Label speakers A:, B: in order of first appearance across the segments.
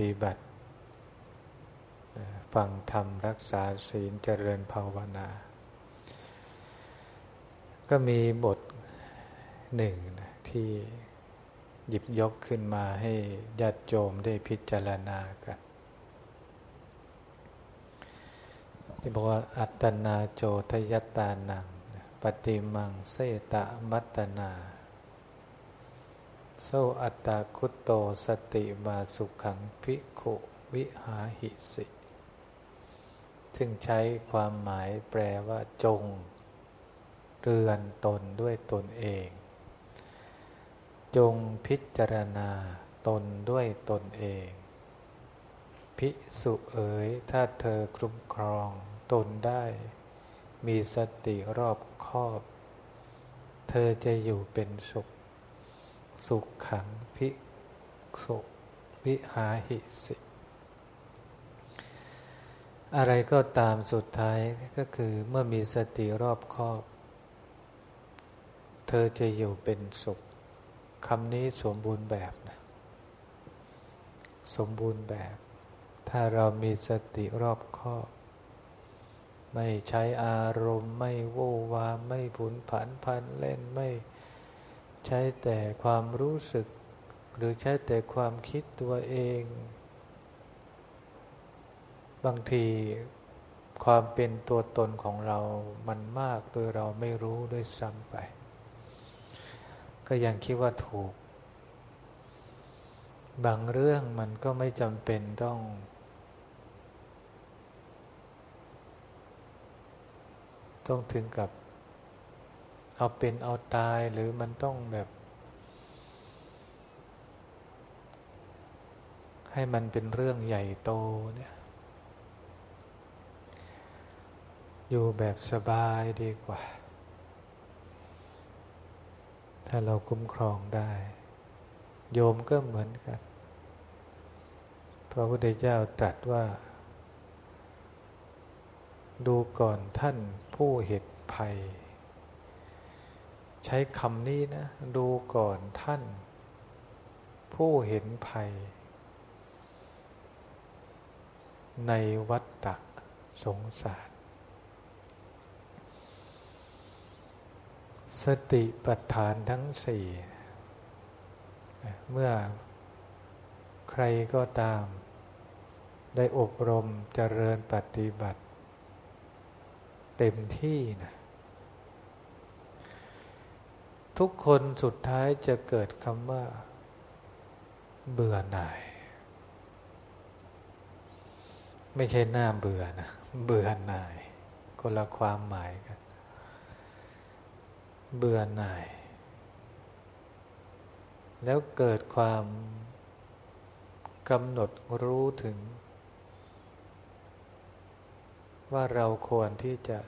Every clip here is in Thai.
A: ฏิบัติ ฟังธรรมรักษาศีลเจริญภาวนา ก็มีบทหนึ่งที่หยิบยกขึ้นมาให้ญาติโยมได้พิจารณากันที่บอกว่าอัตนาโจทยตานัง ปฏิมังเสตะมัตนา โซอัตตาคุตโตสติมาสุขังพิขุวิหาหิสิซึ่งใช้ความหมายแปลว่าจง เรือนตนด้วยตนเอง จงพิจารณาตนด้วยตนเอง พิสุเอ๋ยถ้าเธอคุ้มครองตนได้ มีสติรอบคอบ เธอจะอยู่เป็นสุข สุขขังพิสุวิหาหิสิอะไรก็ตามสุดท้ายก็คือเมื่อมีสติรอบคอบ เธอจะอยู่เป็นสุขคำนี้สมบูรณ์แบบนะสมบูรณ์แบบ ถ้าเรามีสติรอบคอบ ไม่ใช้อารมณ์ ไม่โววาไม่ผุนผันพันเล่นไม่ ใช้แต่ความรู้สึก หรือใช้แต่ความคิดตัวเอง บางทีความเป็นตัวตนของเรามันมากโดยเราไม่รู้ด้วยซ้ำไป ก็ยังคิดว่าถูก บางเรื่องมันก็ไม่จำเป็นต้องต้องถึงกับ เอาเป็นเอาตายหรือมันต้องแบบ ให้มันเป็นเรื่องใหญ่โตเนี่ยอยู่แบบสบายดีกว่า ถ้าเราคุ้มครองได้ โยมก็เหมือนกันพระพุทธเจ้าตรัสว่า ดูก่อนท่านผู้เหตุภัย ใช้คำนี้นะ ดูก่อนท่าน ผู้เห็นภัย ในวัฏฏะสงสาร สติปัฏฐานทั้งสี่เมื่อใครก็ตาม ได้อบรมเจริญปฏิบัติ เต็มที่นะ ทุกคนสุดท้ายจะเกิดคำว่า เบื่อหน่าย ไม่ใช่หน้าเบื่อนะ เบื่อหน่ายคนละความหมายกัน เบื่อหน่าย แล้วเกิดความกำหนดรู้ถึง ว่าเราควรที่จะ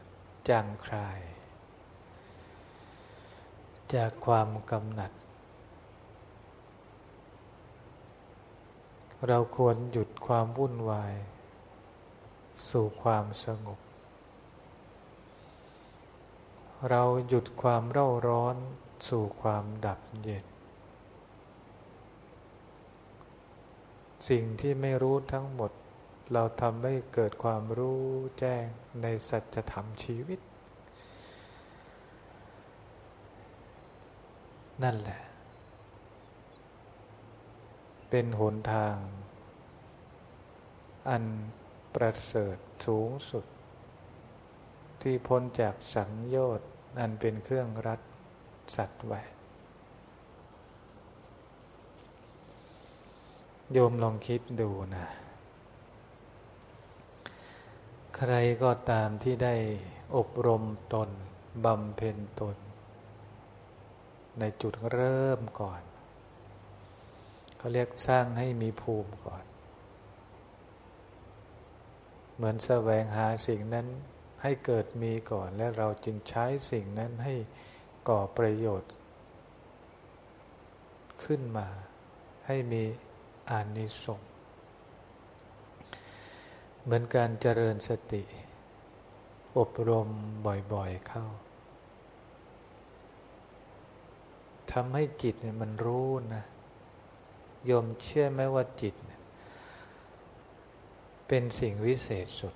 A: จางคลาย จากความกำหนัด เราควรหยุดความวุ่นวาย สู่ความสงบ เราหยุดความเร่าร้อนสู่ความดับเย็น สิ่งที่ไม่รู้ทั้งหมด เราทำให้เกิดความรู้แจ้งในสัจธรรมชีวิต นั่นแหละ เป็นหนทาง อันประเสริฐสูงสุด ที่พ้นจากสังโยชน์อันเป็นเครื่องรัดสัตว์ไว้โยมลองคิดดูนะ ใครก็ตามที่ได้อบรมตนบำเพ็ญตน ในจุดเริ่มก่อนเขาเรียกสร้างให้มีภูมิก่อน เหมือนแสวงหาสิ่งนั้นให้เกิดมีก่อน และเราจึงใช้สิ่งนั้นให้ก่อประโยชน์ ขึ้นมาให้มีอานิสงส์เหมือนการเจริญสติ อบรมบ่อยๆเข้า ทำให้จิตเนี่ยมันรู้นะโยมเชื่อไหมว่าจิต เป็นสิ่งวิเศษสุด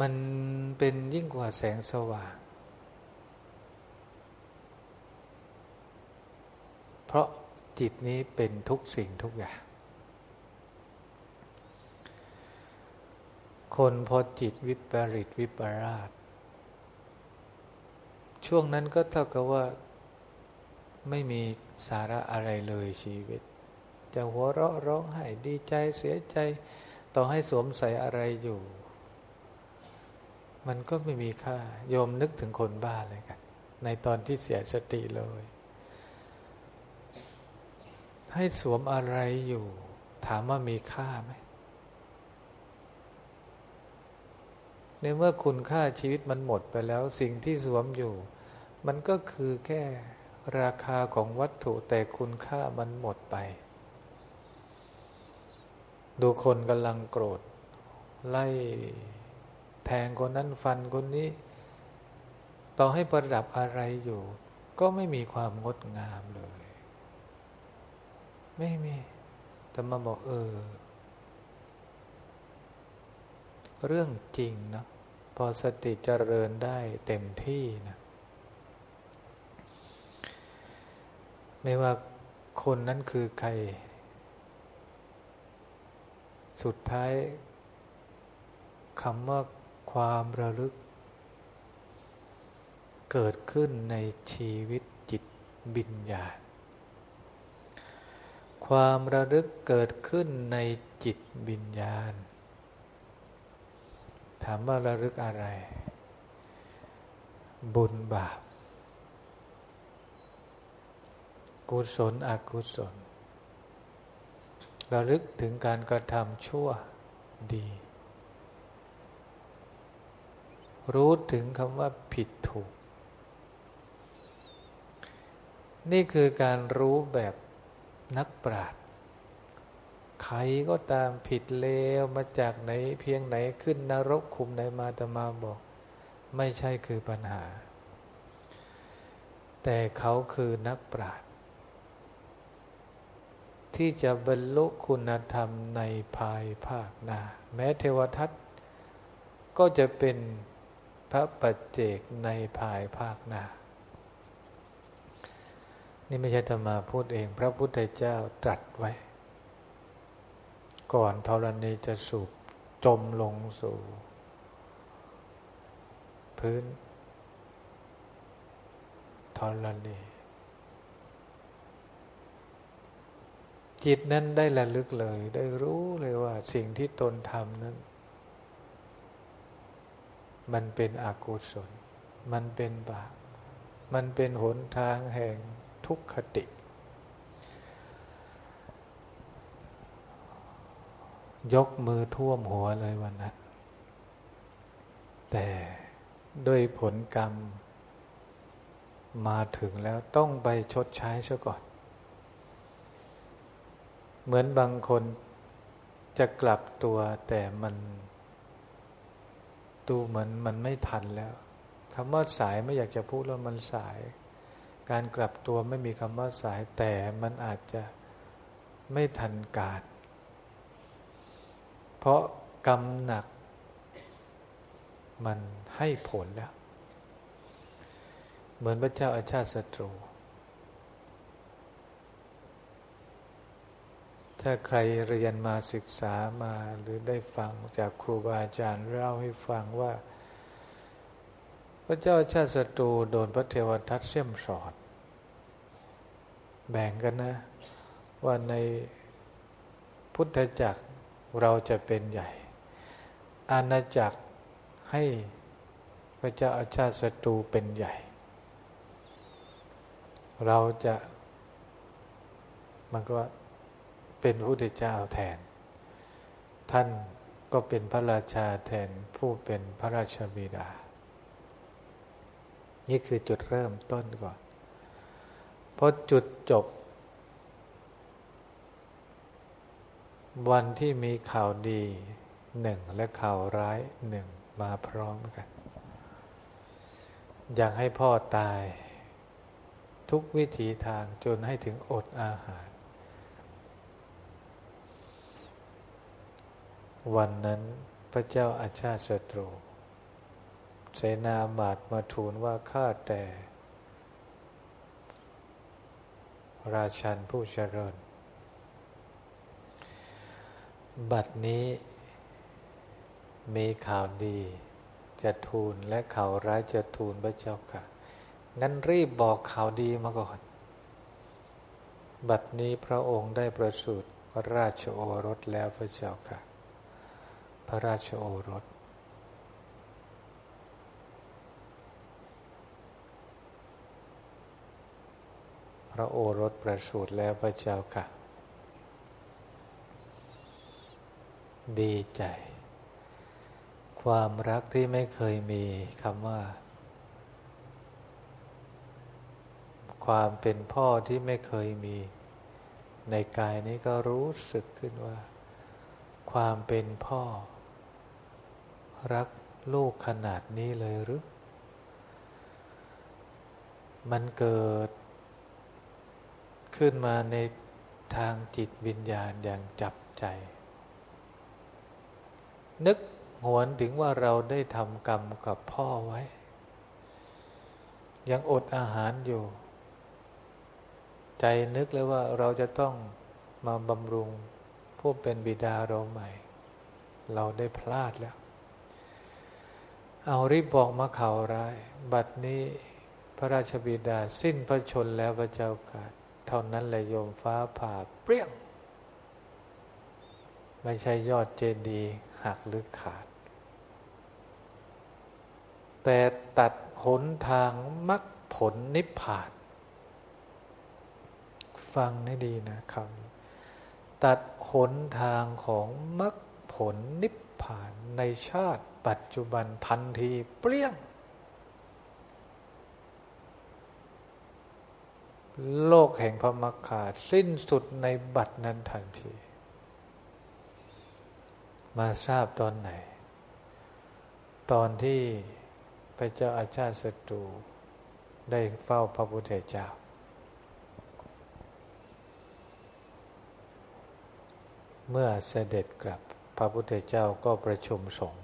A: มันเป็นยิ่งกว่าแสงสว่าง เพราะจิตนี้เป็นทุกสิ่งทุกอย่าง คนพอจิตวิปริตวิปราช ช่วงนั้นก็เท่ากับว่า ไม่มีสาระอะไรเลยชีวิต จะหัวเราะร้องไห้ดีใจเสียใจ ต่อให้สวมใส่อะไรอยู่ มันก็ไม่มีค่าโยมนึกถึงคนบ้าเลยกัน ในตอนที่เสียสติเลย ให้สวมอะไรอยู่ ถามว่ามีค่าไหมในเมื่อคุณค่าชีวิตมันหมดไปแล้วสิ่งที่สวมอยู่ มันก็คือแค่ราคาของวัตถุแต่คุณค่ามันหมดไป ดูคนกำลังโกรธ ไล่แทงคนนั้นฟันคนนี้ ต่อให้ประดับอะไรอยู่ ก็ไม่มีความงดงามเลย ไม่มีแต่มาบอกเออ เรื่องจริงเนาะพอสติเจริญได้เต็มที่นะ ไม่ว่าคนนั้นคือใคร สุดท้ายคำว่าความระลึก เกิดขึ้นในชีวิตจิตบิญญาณความระลึกเกิดขึ้นในจิตบิญญาณ ถามว่าระลึกอะไร บุญบาป กุศลอกุศลระลึกถึงการกระทำชั่วดี รู้ถึงคำว่าผิดถูก นี่คือการรู้แบบนักปราชญใครก็ตามผิดเลวมาจากไหนเพียงไหนขึ้นนรกคุมไหนมาตมาบอก ไม่ใช่คือปัญหา แต่เขาคือนักปราชญ์ ที่จะบรรลุคุณธรรมในภายภาคหน้า แม้เทวทัตก็จะเป็นพระปัจเจกในภายภาคหน้า นี่ไม่ใช่ธรรมาพูดเอง พระพุทธเจ้าตรัสไว้ ก่อนธรณีจะสูบจมลงสู่ พื้นธรณี จิตนั้นได้ระลึกเลย ได้รู้เลยว่าสิ่งที่ตนทำนั้น มันเป็นอกุศล มันเป็นบาป มันเป็นหนทางแห่งทุกขติ ยกมือท่วมหัวเลยวันนั้น แต่ด้วยผลกรรมมาถึงแล้วต้องไปชดใช้ซะก่อน เหมือนบางคนจะกลับตัวแต่มันดูเหมือนมันไม่ทันแล้วคำว่าสายไม่อยากจะพูดแล้วมันสาย การกลับตัวไม่มีคำว่าสายแต่มันอาจจะไม่ทันการ เพราะกรรมหนัก มันให้ผลแล้ว เหมือนพระเจ้าอาชาติศัตรู ถ้าใครเรียนมาศึกษามาหรือได้ฟังจากครูบาอาจารย์เล่าให้ฟังว่า พระเจ้าชาติศัตรูโดนพระเทวทัตเสี่ยมสอด แบ่งกันนะ ว่าในพุทธจักรเราจะเป็นใหญ่ อาณาจักรให้พระเจ้าอาชาติศัตรูเป็นใหญ่ เราจะมันก็ เป็นพระพุทธเจ้าแทน ท่านก็เป็นพระราชาแทนผู้เป็นพระราชบิดา นี่คือจุดเริ่มต้นก่อนพอจุดจบ วันที่มีข่าวดีหนึ่งและข่าวร้ายหนึ่งมาพร้อมกัน อยากให้พ่อตาย ทุกวิถีทางจนให้ถึงอดอาหาร วันนั้นพระเจ้าอาชาติศัตรู เสนาบาตมาทูลว่าข้าแต่ ราชันผู้เจริญ บัดนี้มีข่าวดีจะทูลและข่าวร้ายจะทูลพระเจ้าค่ะ งั้นรีบบอกข่าวดีมาก่อน บัดนี้พระองค์ได้ประสูติราชโอรสแล้วพระเจ้าค่ะ พระราชโอรส พระโอรสประสูติแล้วพระเจ้าค่ะ ดีใจ ความรักที่ไม่เคยมีคำว่า ความเป็นพ่อที่ไม่เคยมี ในกายนี้ก็รู้สึกขึ้นว่า ความเป็นพ่อ รักลูกขนาดนี้เลยหรือ มันเกิดขึ้นมาในทางจิตวิญญาณอย่างจับใจ นึกหวนถึงว่าเราได้ทำกรรมกับพ่อไว้ ยังอดอาหารอยู่ ใจนึกเลยว่าเราจะต้องมาบำรุงผู้เป็นบิดาเราใหม่ เราได้พลาดแล้ว เอารีบบอกมาข่าวร้าย บัดนี้พระราชบิดาสิ้นพระชนแล้วพระเจ้ากาศเท่านั้นแหละโยมฟ้าผ่าเปรี้ยง ไม่ใช่ยอดเจดีย์หักหรือขาด แต่ตัดหนทางมรรคผลนิพพาน ฟังให้ดีนะครับตัดหนทางของมรรคผลนิพพานในชาติ ปัจจุบันทันทีเปรี้ยง โลกแห่งพระมรรคาสิ้นสุดในบัดนั้นทันที มาทราบตอนไหน ตอนที่พระเจ้าอาชาติศัตรูได้เฝ้าพระพุทธเจ้า เมื่อเสด็จกลับพระพุทธเจ้าก็ประชุมสงฆ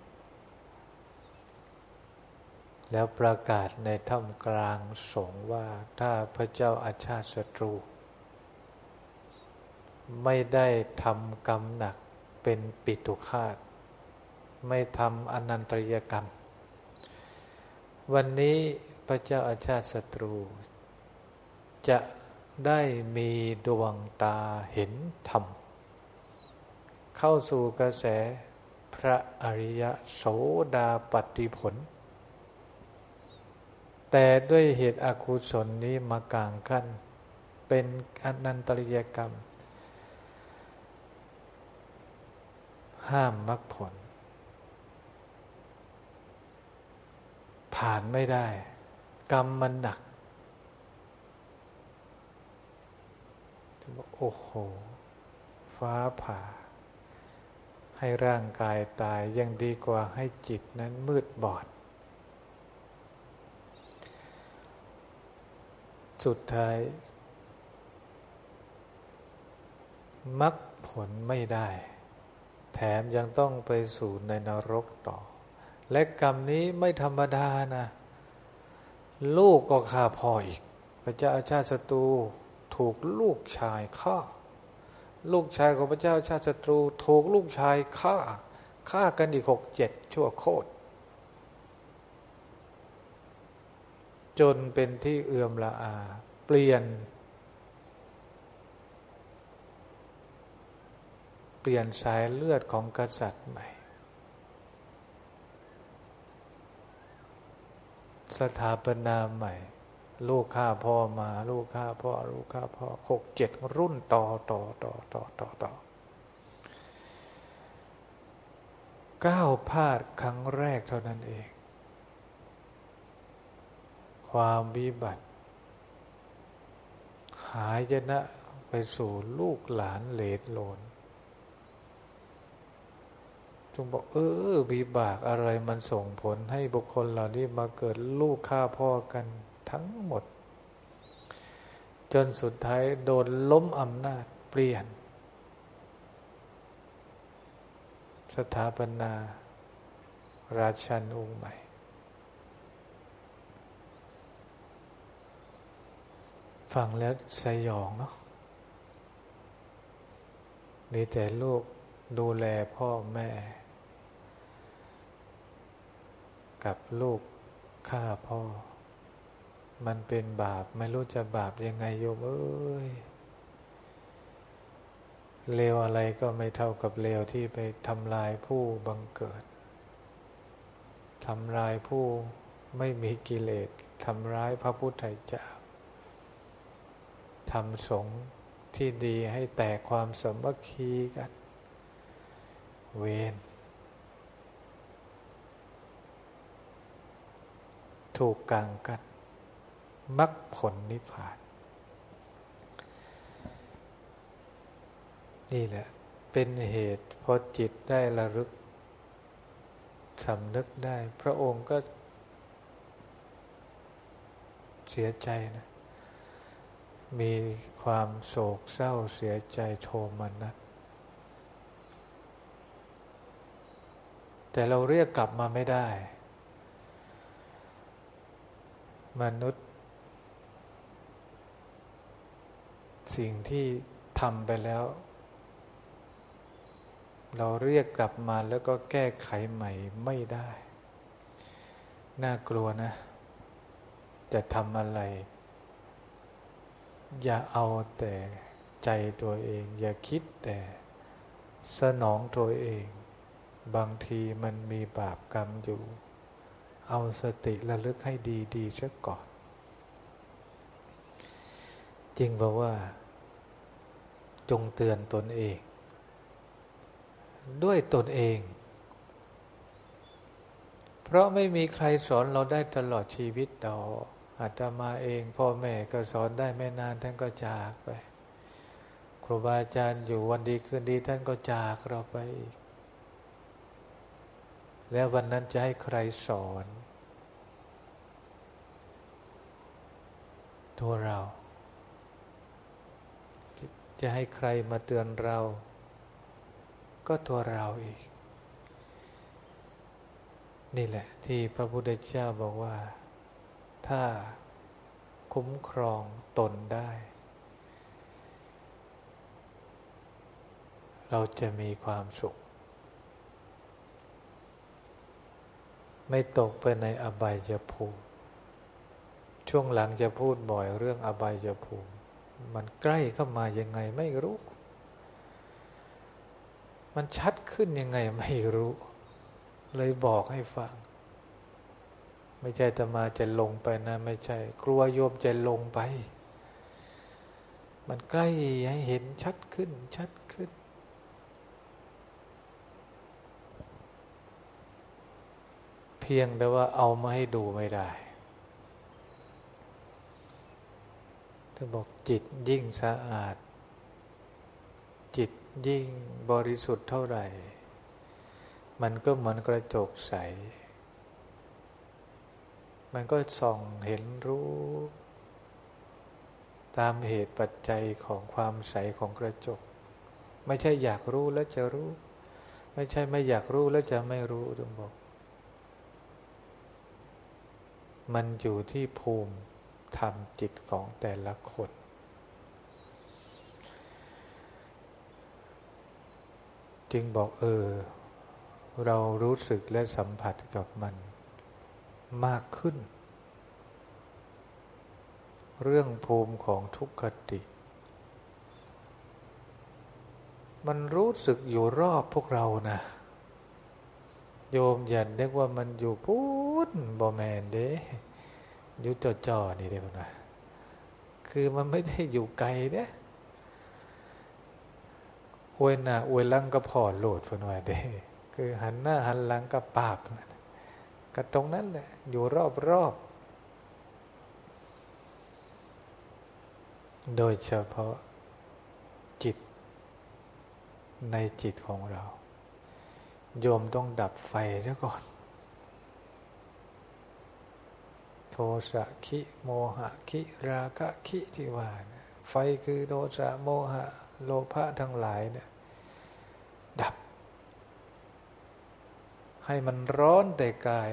A: แล้วประกาศในถ้ำกลางสงว่าถ้าพระเจ้าอาชาติศัตรู ไม่ได้ทำกรรมหนักเป็นปิตุคาต ไม่ทำอนันตริยกรรม วันนี้พระเจ้าอาชาติศัตรู จะได้มีดวงตาเห็นธรรม เข้าสู่กระแสพระอริยโสดาปฏิผล แต่ด้วยเหตุอาคุศลนี้มากลางขั้น เป็นอนันตริยกรรม ห้ามมรรคผล ผ่านไม่ได้ กรรมมันหนัก โอ้โห ฟ้าผ่า ให้ร่างกายตายยังดีกว่าให้จิตนั้นมืดบอด สุดท้ายมักผลไม่ได้ แถมยังต้องไปสู่ในนรกต่อ และกรรมนี้ไม่ธรรมดานะ ลูกก็ฆ่าพ่ออีก พระเจ้าชาติศัตรูถูกลูกชายฆ่า ลูกชายของพระเจ้าชาติศัตรูถูกลูกชายฆ่าฆ่ากันอีกหกเจ็ดชั่วโคตร จนเป็นที่เอื่อมละอา เปลี่ยน เปลี่ยนสายเลือดของกษัตริย์ใหม่ สถาปนาใหม่ ลูกข้าพ่อมา ลูกข้าพ่อ ลูกข้าพ่อหกเจ็ดรุ่นต่อต่อต่อต่อต่อต่อก้าวพลาดครั้งแรกเท่านั้นเอง ความวิบัติ หายจะนะไปสู่ลูกหลานเลดโลนจงบอกเออวิบากอะไรมันส่งผลให้บุคคลเหล่านี้มาเกิดลูกฆ่าพ่อกันทั้งหมด จนสุดท้ายโดนล้มอำนาจเปลี่ยน สถาปนา ราชันองค์ใหม่ ฟังแล้วสยองเนาะมีแต่ลูกดูแลพ่อแม่ กับลูกฆ่าพ่อ มันเป็นบาป ไม่รู้จะบาปยังไงโยมเอ้ยเลวอะไรก็ไม่เท่ากับเลวที่ไปทำลายผู้บังเกิดทำลายผู้ไม่มีกิเลสทำร้ายพระพุทธเจ้า ทำสงฆ์ที่ดีให้แตกความสมัคคีกัน เวนถูกกลางกันมรรคผลนิพพาน นี่แหละ เป็นเหตุพอจิตได้ระลึกสำนึกได้ พระองค์ก็เสียใจนะ มีความโศกเศร้าเสียใจโทมนัสแต่เราเรียกกลับมาไม่ได้ มนุษย์ สิ่งที่ทำไปแล้ว เราเรียกกลับมาแล้วก็แก้ไขใหม่ไม่ได้ น่ากลัวนะ จะทำอะไร อย่าเอาแต่ใจตัวเอง อย่าคิดแต่สนองตัวเอง บางทีมันมีบาปกรรมอยู่ เอาสติระลึกให้ดีดีซะก่อน จริงบอกว่า จงเตือนตนเอง ด้วยตนเอง เพราะไม่มีใครสอนเราได้ตลอดชีวิตดอก อาตมาเองพ่อแม่ก็สอนได้ไม่นานท่านก็จากไป ครูบาอาจารย์อยู่วันดีคืนดีท่านก็จากเราไปอีก แล้ววันนั้นจะให้ใครสอน ตัวเรา จะให้ใครมาเตือนเรา ก็ตัวเราอีก นี่แหละที่พระพุทธเจ้าบอกว่า ถ้าคุ้มครองตนได้ เราจะมีความสุข ไม่ตกไปในอบายภูมิ ช่วงหลังจะพูดบ่อยเรื่องอบายภูมิ มันใกล้เข้ามายังไงไม่รู้ มันชัดขึ้นยังไงไม่รู้ เลยบอกให้ฟัง ไม่ใช่ตมาจะลงไปนะ ไม่ใช่ กลัวโยมจะลงไป มันใกล้ให้เห็นชัดขึ้น ชัดขึ้น เพียงแต่ว่าเอามาให้ดูไม่ได้ถ้าบอกจิตยิ่งสะอาด จิตยิ่งบริสุทธิ์เท่าไหร่ มันก็เหมือนกระจกใส มันก็ส่องเห็นรู้ ตามเหตุปัจจัยของความใสของกระจก ไม่ใช่อยากรู้แล้วจะรู้ ไม่ใช่ไม่อยากรู้แล้วจะไม่รู้ต้องบอก มันอยู่ที่ภูมิธรรมจิตของแต่ละคนจึงบอกเออ เรารู้สึกและสัมผัสกับมัน มากขึ้น เรื่องภูมิของทุกขติ มันรู้สึกอยู่รอบพวกเรานะ โยมอย่านึกว่ามันอยู่พูดบอแมนเด้ยุจจ่อนี่เดียวนะคือมันไม่ได้อยู่ไกลเนี่ยอวยหน้าอวยลังก็พอโหลดพนว่าเด้คือหันหน้าหันหลังกับปากนะ ก็ตรงนั้นแหละอยู่รอบรอบโดยเฉพาะจิต ในจิตของเรา โยมต้องดับไฟซะก่อน โทสะคิโมหะคิราคะคิที่ว่านไฟคือโทสะโมหะ โลภะทั้งหลายเนี่ยดับ ให้มันร้อนแต่กาย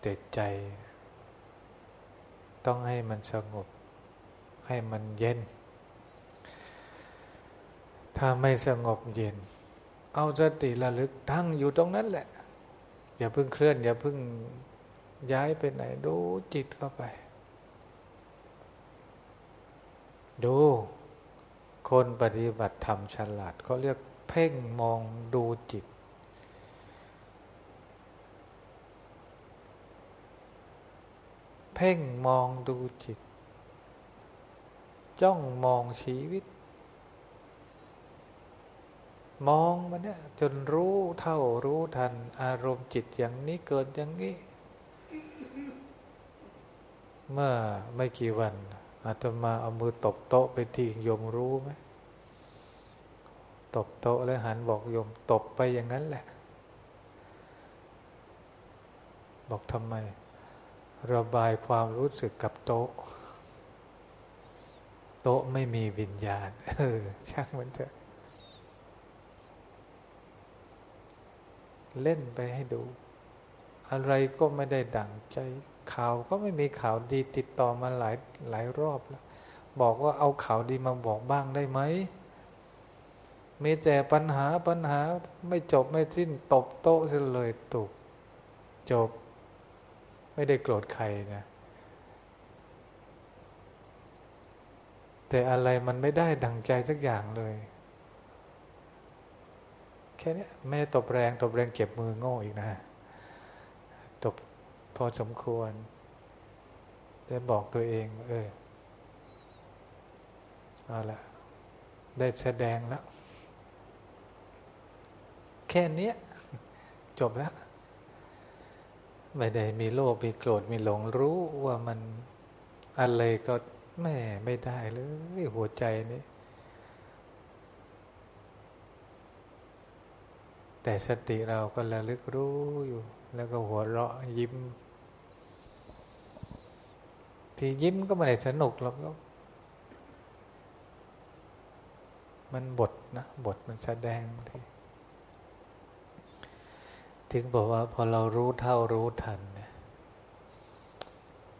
A: แต่ใจ ต้องให้มันสงบ ให้มันเย็น ถ้าไม่สงบเย็น เอาสติระลึกตั้งอยู่ตรงนั้นแหละ อย่าเพิ่งเคลื่อน อย่าเพิ่งย้ายไปไหน ดูจิตเข้าไป ดู คนปฏิบัติธรรมฉลาดเขาเรียก เพ่งมองดูจิต เพ่งมองดูจิต จ้องมองชีวิต มองมันเนี่ยจนรู้เท่ารู้ทัน อารมณ์จิตอย่างนี้เกิดอย่างนี้ เมื่อไม่กี่วันอาตมาเอามือตบโต๊ะไปทีโยมรู้ไหม ตบโต๊ะแล้วหันบอกโยมตบไปอย่างนั้นแหละ บอกทำไม ระบายความรู้สึกกับโต๊ะ โต๊ะไม่มีวิญญาณ เออช่างมันเถอะ เล่นไปให้ดู อะไรก็ไม่ได้ดั่งใจ ข่าวก็ไม่มีข่าวดีติดต่อมาหลายหลายรอบแล้ว บอกว่าเอาข่าวดีมาบอกบ้างได้ไหม มีแต่ปัญหาปัญหาไม่จบไม่สิ้นตบโต๊ะเสียเลยตุก จบ ไม่ได้โกรธใครนะแต่อะไรมันไม่ได้ดังใจสักอย่างเลย แค่นี้ไม่ตบแรงตบแรงเก็บมือโง่อีกนะตบพอสมควร แต่บอกตัวเอง เออเอาละได้แสดงแล้ว แค่นี้จบแล้วไม่ได้มีโลภมีโกรธมีหลงรู้ว่ามันอะไรก็แม่ไม่ได้เลยหัวใจนี้แต่สติเราก็ระลึกรู้อยู่ แล้วก็หัวเราะยิ้ม ที่ยิ้มก็ไม่ได้สนุกหรอกมันบทนะ บทมันแสดงที่ ถึงบอกว่าพอเรารู้เท่ารู้ทันนะ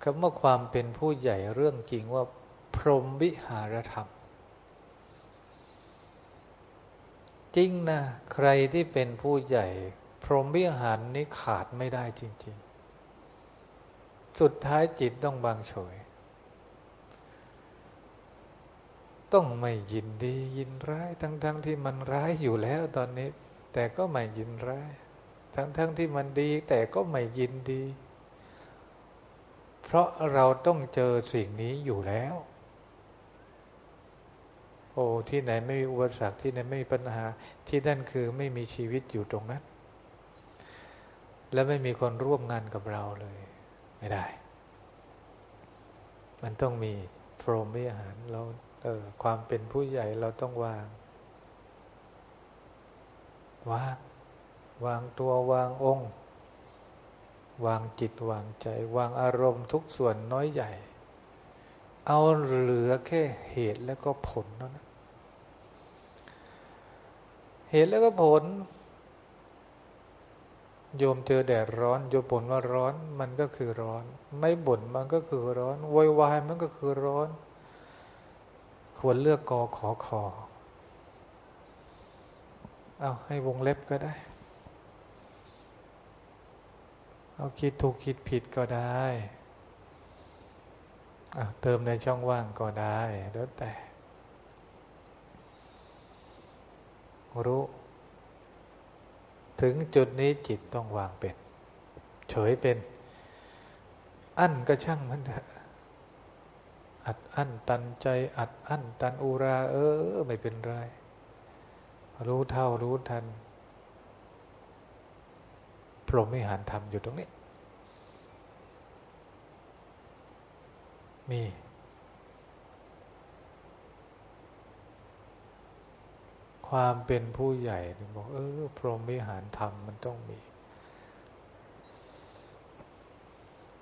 A: คำว่าความเป็นผู้ใหญ่เรื่องจริงว่า พรหมวิหารธรรม จริงนะใครที่เป็นผู้ใหญ่ พรหมวิหารนี้ขาดไม่ได้จริง ๆ สุดท้ายจิตต้องบางเฉยต้องไม่ยินดียินร้ายทั้งๆทที่มันร้ายอยู่แล้วตอนนี้ แต่ก็ไม่ยินร้าย ทั้งๆทที่มันดีแต่ก็ไม่ยินดี เพราะเราต้องเจอสิ่งนี้อยู่แล้ว โอ้ที่ไหนไม่มีอุปสรรคที่ไหนไม่มีปัญหา ที่นั่นคือไม่มีชีวิตอยู่ตรงนั้น และไม่มีคนร่วมงานกับเราเลย ไม่ได้ มันต้องมีพรหมวิหารเราเออความเป็นผู้ใหญ่เราต้องวางวาง วางตัววางองค์ วางจิตวางใจ วางอารมณ์ทุกส่วนน้อยใหญ่ เอาเหลือแค่เหตุแล้วก็ผลนั่นเหตุแล้วก็ผล โยมเจอแดดร้อน โยมบ่นว่าร้อนมันก็คือร้อน ไม่บ่นมันก็คือร้อนวอยวายมันก็คือร้อน ควรเลือกกอขอขอ เอาให้วงเล็บก็ได้ เอาคิดถูกคิดผิดก็ได้เติมในช่องว่างก็ได้แล้วแต่ รู้ ถึงจุดนี้จิตต้องวางเป็น เฉยเป็น อั้นก็ช่างมันเถอะอัดอั้นตันใจ อัดอั้นตันอุรา เออ ไม่เป็นไร รู้เท่ารู้ทัน พรหมิหารธรรมอยู่ตรงนี้ มี ความเป็นผู้ใหญ่บอกเออพรหมิหารธรรมมันต้องมี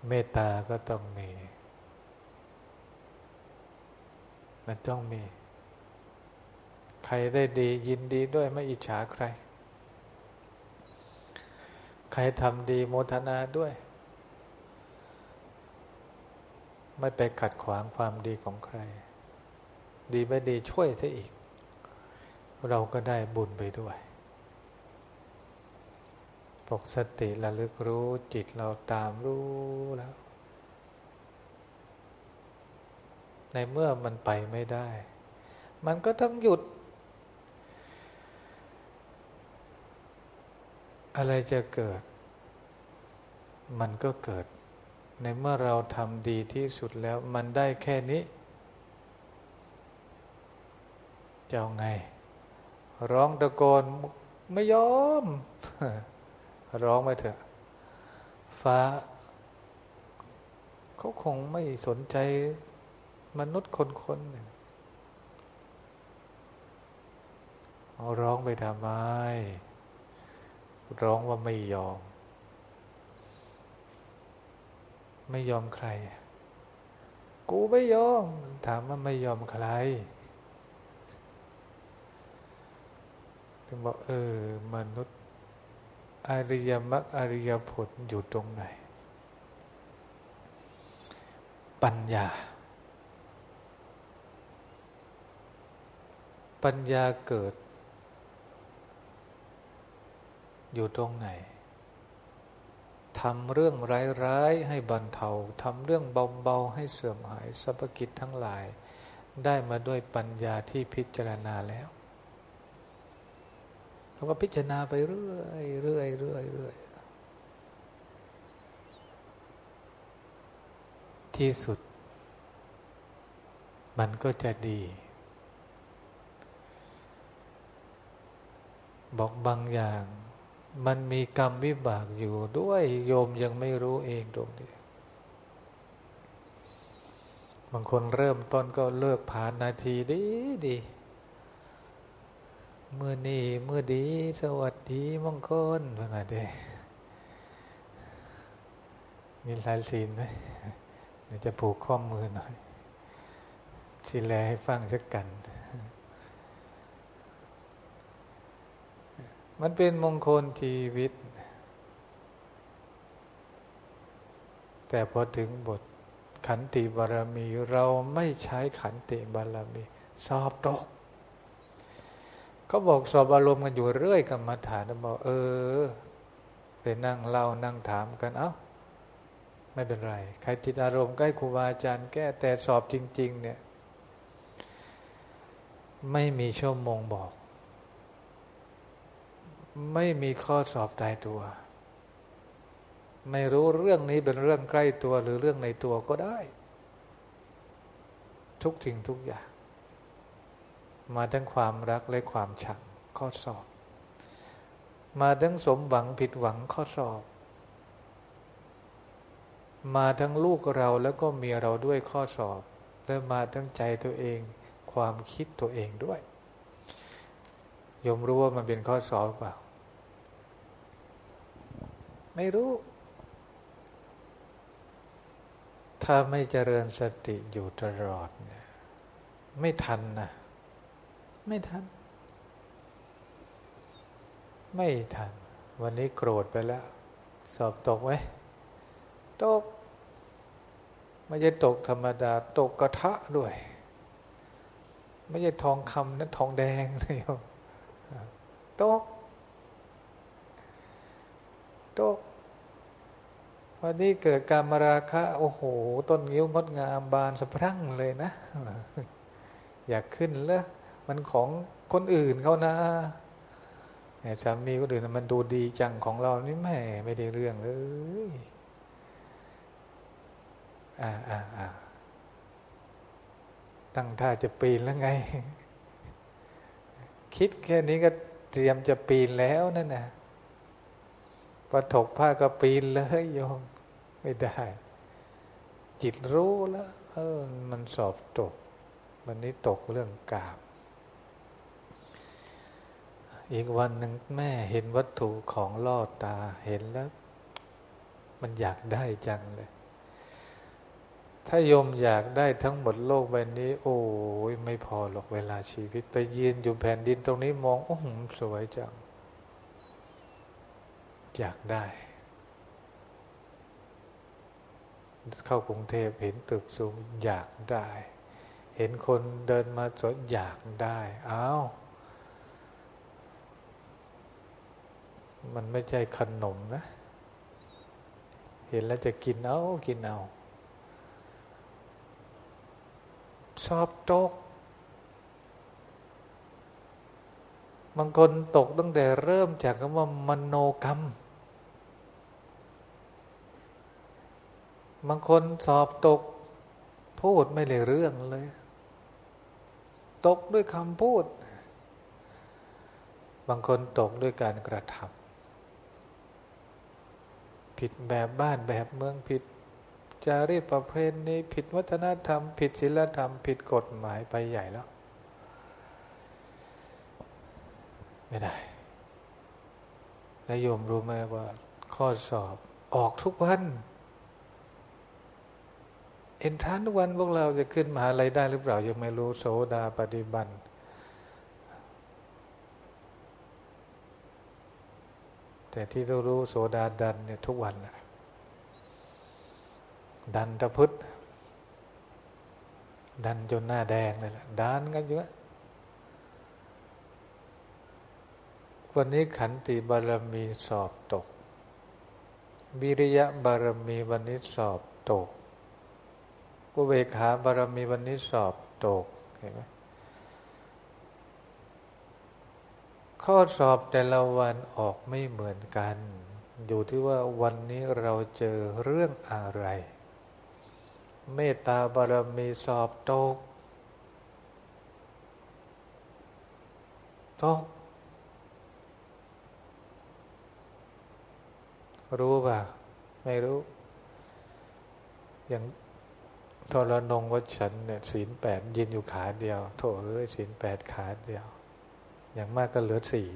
A: เมตตาก็ต้องมี มันต้องมี ใครได้ดียินดีด้วยไม่อิจฉาใคร รทำดีโมทนาด้วย ไม่ไปขัดขวางความดีของใคร ดีไม่ดีช่วยซะอีก เราก็ได้บุญไปด้วยปกสติระลึกรู้จิตเราตามรู้แล้ว ในเมื่อมันไปไม่ได้ มันก็ต้องหยุด อะไรจะเกิด มันก็เกิด ในเมื่อเราทำดีที่สุดแล้วมันได้แค่นี้ จะเอาไง ร้องตะโกนไม่ยอม ร้องไปเถอะ ฟ้า เขาคงไม่สนใจมนุษย์คนคนหนึ่งร้องไปทำไม ร้องว่าไม่ยอม ไม่ยอมใคร กูไม่ยอม ถามว่าไม่ยอมใคร ถึงบอกเออ มนุษย์ อริยมรรคอริยผลอยู่ตรงไหน ปัญญา ปัญญาเกิด อยู่ตรงไหน ทำเรื่องร้ายๆให้บรรเทาทำเรื่องเบาๆให้เสื่อมหายสัพกิจทั้งหลาย ได้มาด้วยปัญญาที่พิจารณาแล้วเราก็พิจารณาไปเรื่อยเรื่อยเรื่อยเรื่อยที่สุด มันก็จะดี บอกบางอย่าง มันมีกรรมวิบากอยู่ด้วยโยมยังไม่รู้เองตรงนี้ บางคนเริ่มต้นก็เลิกผ่านนาทีดีดีเมื่อนี่เมื่อดี สวัสดีมงคลเพื่อนเด้มีลายศีลไหมเดี๋ยวจะผูกข้อมือหน่อยชิแลให้ฟังสักกัน มันเป็นมงคลชีวิต แต่พอถึงบทขันติบารมี เราไม่ใช้ขันติบารมี สอบตกเขาบอกสอบอารมณ์กันอยู่เรื่อยกรรมฐานบอกเออ ไปนั่งเล่านั่งถามกันเอา้า ไม่เป็นไร ใครติดอารมณ์ใกล้ครูบาอาจารย์แก้แต่สอบจริง ๆ เนี่ย ไม่มีชั่วโมงบอก ไม่มีข้อสอบตายตัว ไม่รู้เรื่องนี้เป็นเรื่องใกล้ตัวหรือเรื่องในตัวก็ได้ ทุกสิ่งทุกอย่าง มาทั้งความรักและความชังข้อสอบ มาทั้งสมหวังผิดหวังข้อสอบ มาทั้งลูกเราแล้วก็เมียเราด้วยข้อสอบ และมาทั้งใจตัวเอง ความคิดตัวเองด้วยยมรู้ว่ามันเป็นข้อสอบเปล่า ไม่รู้ ถ้าไม่เจริญสติอยู่ตลอดเนี่ยไม่ทันนะไม่ทัน ไม่ทัน วันนี้โกรธไปแล้ว สอบตกไหมตก ไม่ใช่ตกธรรมดา ตกกระทะด้วย ไม่ใช่ทองคำนะทองแดงเลยตก ตก วันนี้เกิดการมาราคะโอ้โห ต้นงิ้วงดงามบานสะพรั่งเลยนะ อยากขึ้นแล้วมันของคนอื่นเขานะสามีคนอื่นมันดูดีจังของเรานี่แม่ไม่ได้เรื่องเลยอ่าอ่าอ่าตั้งท่าจะปีนแล้วไง คิดแค่นี้ก็เตรียมจะปีนแล้วนั่นนะ พอถกผ้าก็ปีนเลยโยมไม่ได้ จิตรู้แล้วเออ มันสอบตก วันนี้ตกเรื่องกาบ อีกวันหนึ่งแม่เห็นวัตถุของล่อตาเห็นแล้ว มันอยากได้จังเลย ถ้าโยมอยากได้ทั้งหมดโลกใบนี้ โอ้ยไม่พอหรอกเวลาชีวิต ไปยืนอยู่แผ่นดินตรงนี้มองโอ้โหสวยจัง อยากได้ เข้ากรุงเทพเห็นตึกสูงอยากได้ เห็นคนเดินมาสดอยากได้อ้าวมันไม่ใช่ขนมนะ เห็นแล้วจะกินเอากินเอาชอบตกบางคนตกตั้งแต่เริ่มจากคำว่ามโนกรรม บางคนสอบตก พูดไม่เลยเรื่องเลย ตกด้วยคำพูด บางคนตกด้วยการกระทำผิดแบบบ้านแบบเมืองผิดจารีตประเพณีผิดวัฒนธรรม ผิดศีลธรรม ผิดกฎหมายไปใหญ่แล้ว ไม่ได้แล้วโยมรู้ไหมว่า ข้อสอบออกทุกวัน เอ็นทานทุกวันพวกเราจะขึ้นมหาลัยได้หรือเปล่ายังไม่รู้โสดาปฏิบัติแต่ที่เรารู้โสดาดันเนี่ยทุกวันนะดันตะพุทธดันจนหน้าแดงเลยล่ะดันกันเยอะวันนี้ขันติบารมีสอบตก วิริยะบารมีวันนี้สอบตก กุเบขาบารมีวันนี้สอบตกเห็นไหมข้อสอบแต่ละวันออกไม่เหมือนกัน อยู่ที่ว่าวันนี้เราเจอเรื่องอะไร เมตตาบารมีสอบตกตกรู้ป่ะ ไม่รู้ อย่าง ทรนงวัฉันเนี่ยศีลแปดยืนอยู่ขาเดียว โถเอ้ยศีลแปดขาเดียว อย่างมากก็เหลือสี่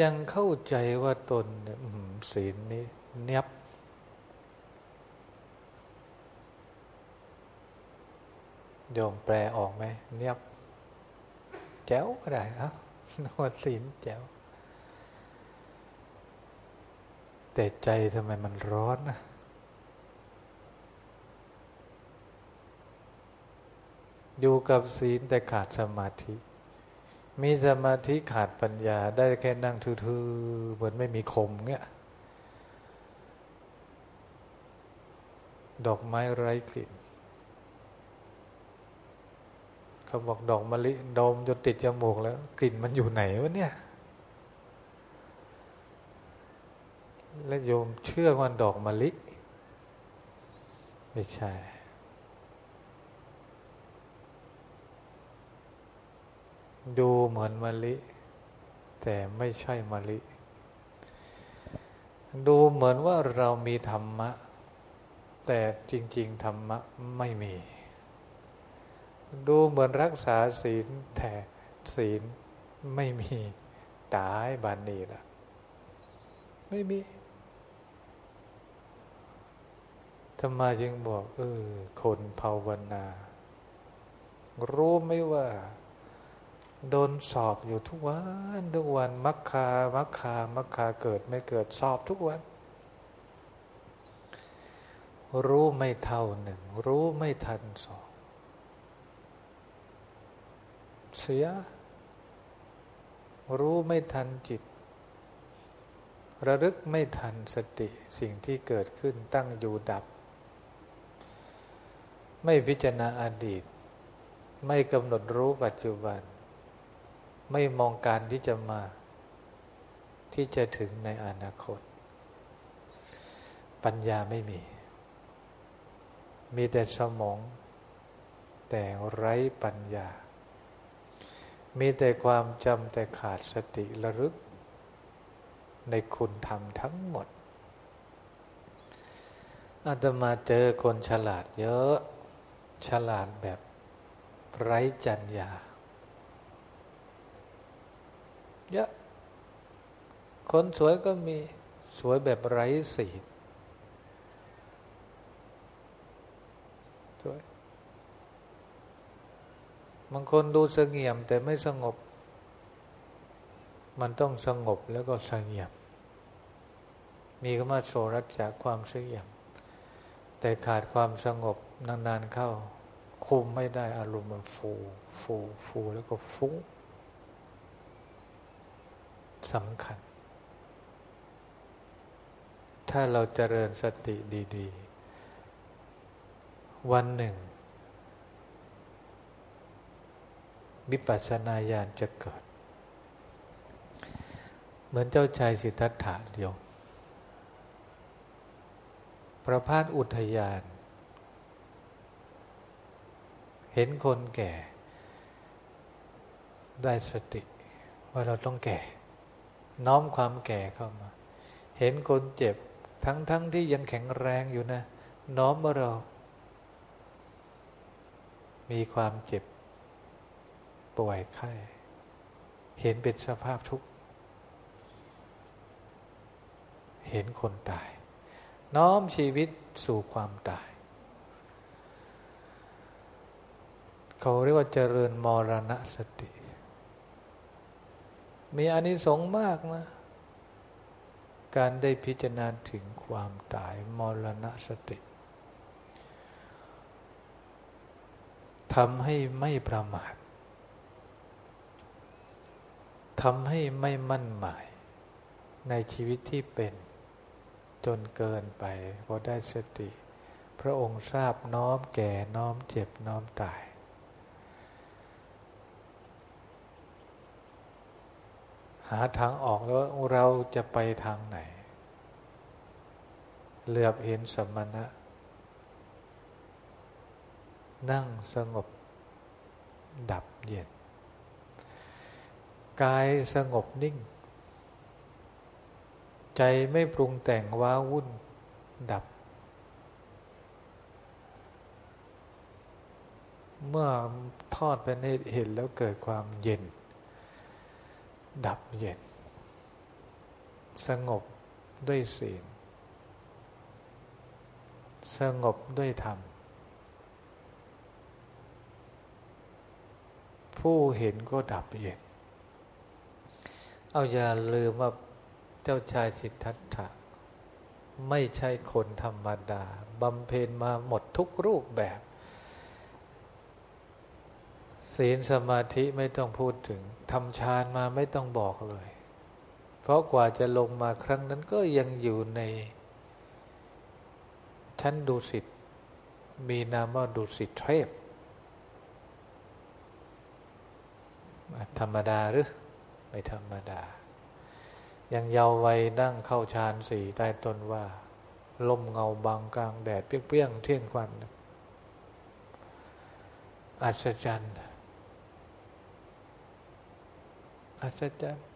A: ยังเข้าใจว่าตนศีลนี้เนียบยอมแปลออกไหมเนียบแจ๋วก็ได้ครับนวดศีลแจ๋ว แต่ใจทำไมมันร้อนนะอยู่กับศีลแต่ขาดสมาธิ มีสมาธิขาดปัญญาได้แค่นั่งทื่อๆเหมือนไม่มีคมเงี้ย ดอกไม้ไร้กลิ่นเขาบอกดอกมะลิดมจนติดจมูกแล้ว กลิ่นมันอยู่ไหนวะเนี่ย และโยมเชื่อว่าดอกมะลิ ไม่ใช่ ดูเหมือนมะลิ แต่ไม่ใช่มะลิ ดูเหมือนว่าเรามีธรรมะ แต่จริง ๆ ธรรมะไม่มี ดูเหมือนรักษาศีลแต่ศีลไม่มี ตายบานนีละไม่มี ธรรมาจึงบอก เออ คนภาวนา รู้ไหมว่า โดนสอบอยู่ทุกวันทุกวันมักคามักคามักคาเกิดไม่เกิดสอบทุกวัน รู้ไม่เท่าหนึ่ง รู้ไม่ทันสองเสีย รู้ไม่ทันจิต ระลึกไม่ทันสติสิ่งที่เกิดขึ้นตั้งอยู่ดับ ไม่พิจารณาอดีต ไม่กำหนดรู้ปัจจุบัน ไม่มองการที่จะมา ที่จะถึงในอนาคต ปัญญาไม่มี มีแต่สมอง แต่ไร้ปัญญา มีแต่ความจำแต่ขาดสติระลึก ในคุณธรรมทั้งหมดอาตมาเจอคนฉลาดเยอะ ฉลาดแบบไร้จัญญาเยอะคนสวยก็มีสวยแบบไร้ศีลสวยบางคนดูสงเงียมแต่ไม่สงบ มันต้องสงบแล้วก็สงเงียม มีคำว่าโสรัจากความสงเงียม แต่ขาดความสงบ นานๆเข้า คุมไม่ได้อารมณ์มันฟูฟูฟูแล้วก็ฟุ้งสำคัญ ถ้าเราเจริญสติดี ๆ วันหนึ่งวิปัสสนาญาณจะเกิด เหมือนเจ้าชายสิทธัตถะเดียว ประพาสอุทยาน เห็นคนแก่ ได้สติว่าเราต้องแก่ น้อมความแก่เข้ามา เห็นคนเจ็บทั้งๆทที่ยังแข็งแรงอยู่นะ น้อมว่าเรา มีความเจ็บ ป่วยไข้ เห็นเป็นสภาพทุกข์ เห็นคนตาย น้อมชีวิตสู่ความตาย เขาเรียกว่าเจริญมรณสติ มีอานิสงส์มากนะ การได้พิจารณาถึงความตายมรณสติทำให้ไม่ประมาททำให้ไม่มั่นหมาย ในชีวิตที่เป็นจนเกินไปพอได้สติ พระองค์ทราบน้อมแก่น้อมเจ็บน้อมตาย หาทางออกแล้วเราจะไปทางไหน เหลือบเห็นสมณะ นั่งสงบ ดับเย็น กายสงบนิ่ง ใจไม่ปรุงแต่งว้าวุ่น ดับ เมื่อทอดไปในเห็นแล้วเกิดความเย็น ดับเย็น สงบด้วยศีล สงบด้วยธรรม ผู้เห็นก็ดับเย็น เอาอย่าลืมว่าเจ้าชายสิทธัตถะ ไม่ใช่คนธรรมดาบำเพ็ญมาหมดทุกรูปแบบ ศีลสมาธิไม่ต้องพูดถึงทำฌานมาไม่ต้องบอกเลย เพราะกว่าจะลงมาครั้งนั้นก็ยังอยู่ใน ชั้นดุสิตมีนามว่าดุสิตเทพธรรมดาหรือ ไม่ธรรมดา ยังเยาว์วัยนั่งเข้าฌานสี่ใต้ต้นว่าลมเงาบางกลางแดดเปรี้ยงเที่ยงควัน อัศจรรย์ อัศจรรย์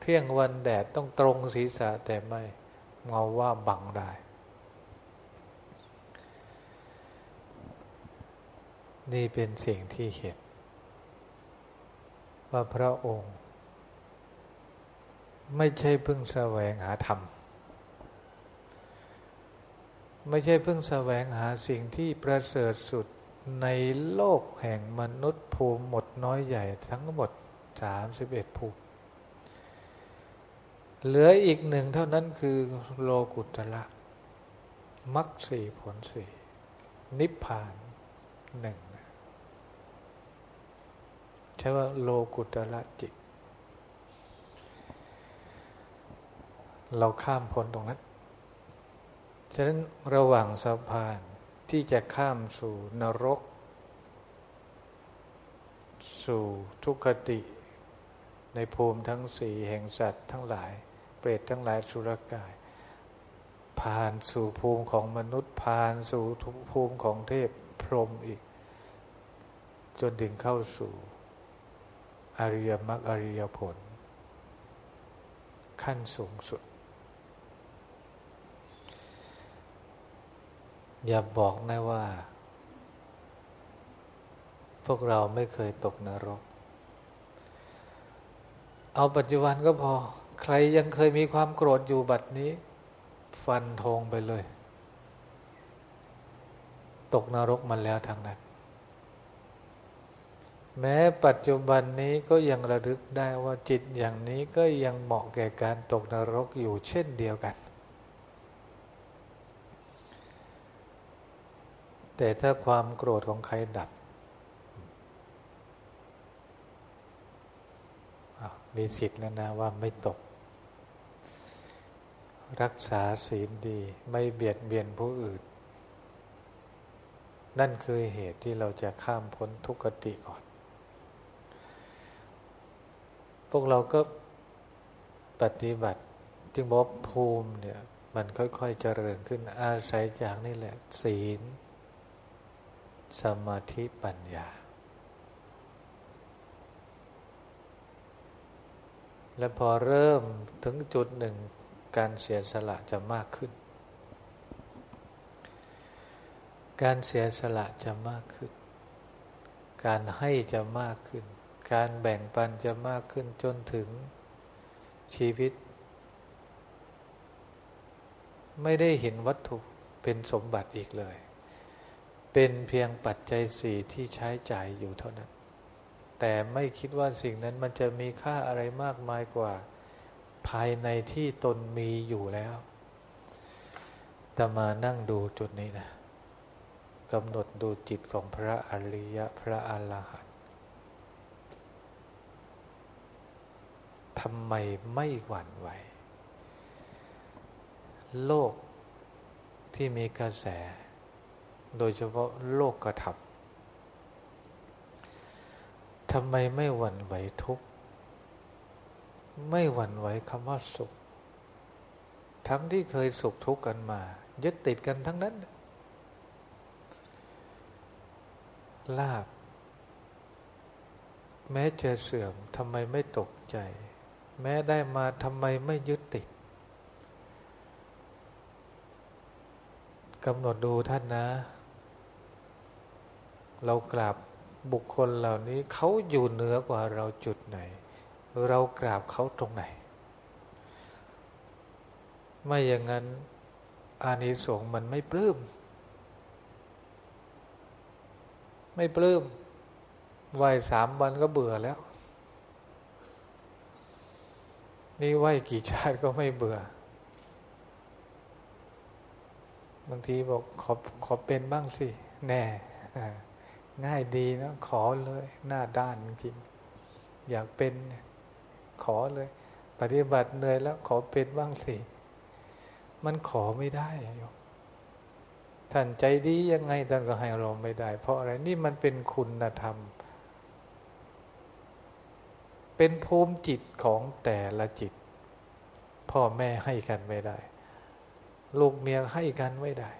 A: เที่ยงวันแดดต้องตรงศีรษะแต่ไม่เงาว่าบังได้ นี่เป็นสิ่งที่เห็น ว่าพระองค์ ไม่ใช่เพิ่งแสวงหาธรรม ไม่ใช่เพิ่งแสวงหาสิ่งที่ประเสริฐสุดในโลกแห่งมนุษย์ภูมิหมดน้อยใหญ่ทั้งหมด สามสิบเอ็ดภูมิเหลืออีกหนึ่งเท่านั้นคือโลกุตละมักสี่ผลสี่นิพพานหนึ่งใช่ว่าโลกุตละจิต เราข้ามพ้นตรงนั้น ฉะนั้นระหว่างสะพานที่จะข้ามสู่นรก สู่ทุกขติ ในภูมิทั้งสี่แห่งสัตว์ทั้งหลาย เปรตทั้งหลายสุรกาย ผ่านสู่ภูมิของมนุษย์ผ่านสู่ภูมิของเทพพรหมอีก จนถึงเข้าสู่อริยมรรคอริยผล ขั้นสูงสุด อย่าบอกนะว่า พวกเราไม่เคยตกนรก เอาปัจจุบันก็พอ ใครยังเคยมีความโกรธอยู่บัดนี้ ฟันธงไปเลย ตกนรกมาแล้วทางนั้น แม้ปัจจุบันนี้ก็ยังระลึกได้ว่าจิตอย่างนี้ก็ยังเหมาะแก่การตกนรกอยู่เช่นเดียวกัน แต่ถ้าความโกรธของใครดับ มีสิทธิ์แล้วนะว่าไม่ตก รักษาศีลดี ไม่เบียดเบียนผู้อื่น นั่นคือเหตุที่เราจะข้ามพ้นทุกขติก่อน พวกเราก็ปฏิบัติจึงบอกภูมิเนี่ย มันค่อยๆเจริญขึ้นอาศัยจากนี่แหละ ศีล สมาธิปัญญา และพอเริ่มถึงจุดหนึ่ง การเสียสละจะมากขึ้น การเสียสละจะมากขึ้น การให้จะมากขึ้น การแบ่งปันจะมากขึ้นจนถึงชีวิต ไม่ได้เห็นวัตถุเป็นสมบัติอีกเลย เป็นเพียงปัจจัยสี่ที่ใช้จ่ายอยู่เท่านั้น แต่ไม่คิดว่าสิ่งนั้นมันจะมีค่าอะไรมากมายกว่า ภายในที่ตนมีอยู่แล้วแต่มานั่งดูจุดนี้นะกำหนดดูจิตของพระอริยะพระอรหันต์ทำไมไม่หวั่นไหว โลกที่มีกระแส โดยเฉพาะโลกกระทับ ทำไมไม่หวั่นไหวทุกข์ไม่หวั่นไหวคำว่าสุข ทั้งที่เคยสุขทุกข์กันมา ยึดติดกันทั้งนั้น ลาบ แม้จะเสื่อมทำไมไม่ตกใจ แม้ได้มาทำไมไม่ยึดติดกำหนดดูท่านนะ เรากราบ บุคคลเหล่านี้เขาอยู่เหนือกว่าเราจุดไหน เรากราบเขาตรงไหน ไม่อย่างนั้นอานิสงส์มันไม่ปลื้มไม่ปลื้มไหวสามวันก็เบื่อแล้ว นี่ไหวกี่ชาติก็ไม่เบื่อ บางทีบอกขอขอเป็นบ้างสิ แน่ ง่ายดีนะ ขอเลย หน้าด้านจริงอยากเป็นขอเลย ปฏิบัติเหนื่อยแล้วขอเป็นบ้างสิ มันขอไม่ได้โยมท่านใจดียังไงท่านก็ให้เราไม่ได้ เพราะอะไรนี่มันเป็นคุณธรรม เป็นภูมิจิตของแต่ละจิต พ่อแม่ให้กันไม่ได้ ลูกเมียให้กันไม่ได้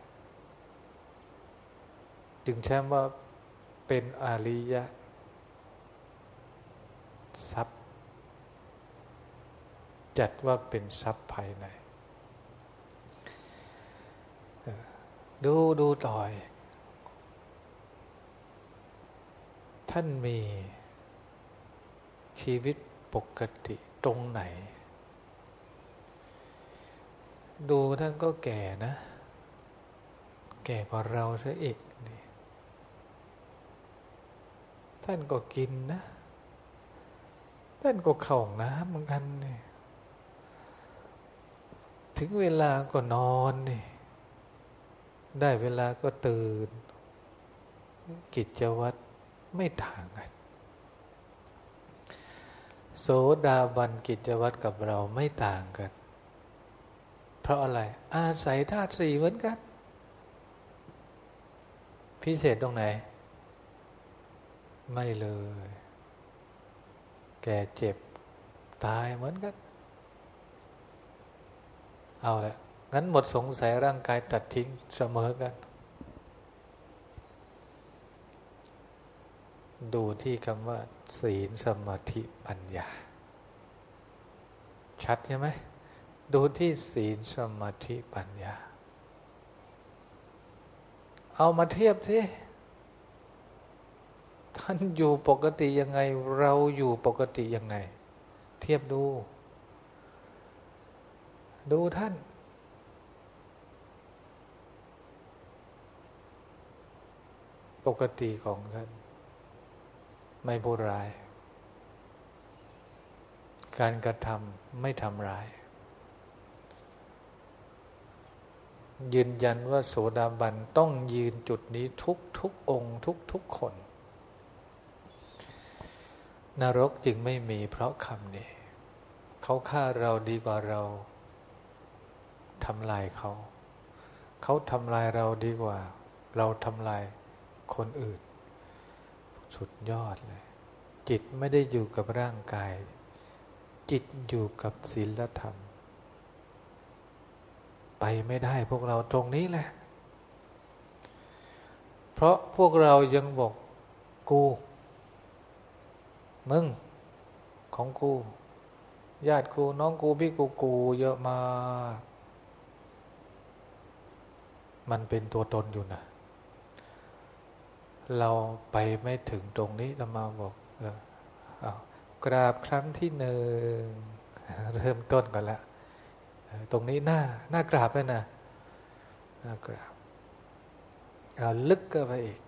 A: จึงแช่ว่า เป็นอริยทรัพย์ จัดว่าเป็นทรัพย์ภายใน ดูดูต่อยท่านมีชีวิตปกติตรงไหน ดูท่านก็แก่นะ แก่กว่าเราซะอีก ท่านก็กินนะ ท่านก็เข่าน้ำเหมือนกันนี่ถึงเวลาก็นอนนี่ได้เวลาก็ตื่น กิจวัตรไม่ต่างกัน โสดาบันกิจวัตรกับเราไม่ต่างกัน เพราะอะไร อาศัยธาตุสี่เหมือนกัน พิเศษตรงไหน ไม่เลย แก่เจ็บ ตายเหมือนกัน เอาละงั้นหมดสงสัยร่างกายตัดทิ้งเสมอกัน ดูที่คำว่า ศีลสมาธิปัญญา ชัดใช่ไหม ดูที่ศีลสมาธิปัญญา เอามาเทียบสิ ท่านอยู่ปกติยังไง เราอยู่ปกติยังไง เทียบดู ดูท่าน ปกติของท่าน ไม่พูดร้าย การกระทำไม่ทำร้าย ยืนยันว่าโสดาบันต้องยืนจุดนี้ทุกทุกองค์ ทุกทุกคน นรกจึงไม่มีเพราะคำนี้เขาฆ่าเราดีกว่าเราทำลายเขา เขาทำลายเราดีกว่า เราทำลายคนอื่น สุดยอดเลย จิตไม่ได้อยู่กับร่างกาย จิตอยู่กับศีลธรรม ไปไม่ได้พวกเราตรงนี้แหละ เพราะพวกเรายังบอกกู มึง ของกูญาติกูน้องกูพี่กูกูเยอะมากมันเป็นตัวตนอยู่นะ เราไปไม่ถึงตรงนี้เรามาบอกเออเอากราบครั้งที่หนึ่งเริ่มต้นกันละตรงนี้หน้าหน้ากราบเลยนะหน้ากราบเอาลึกก็ไปอีก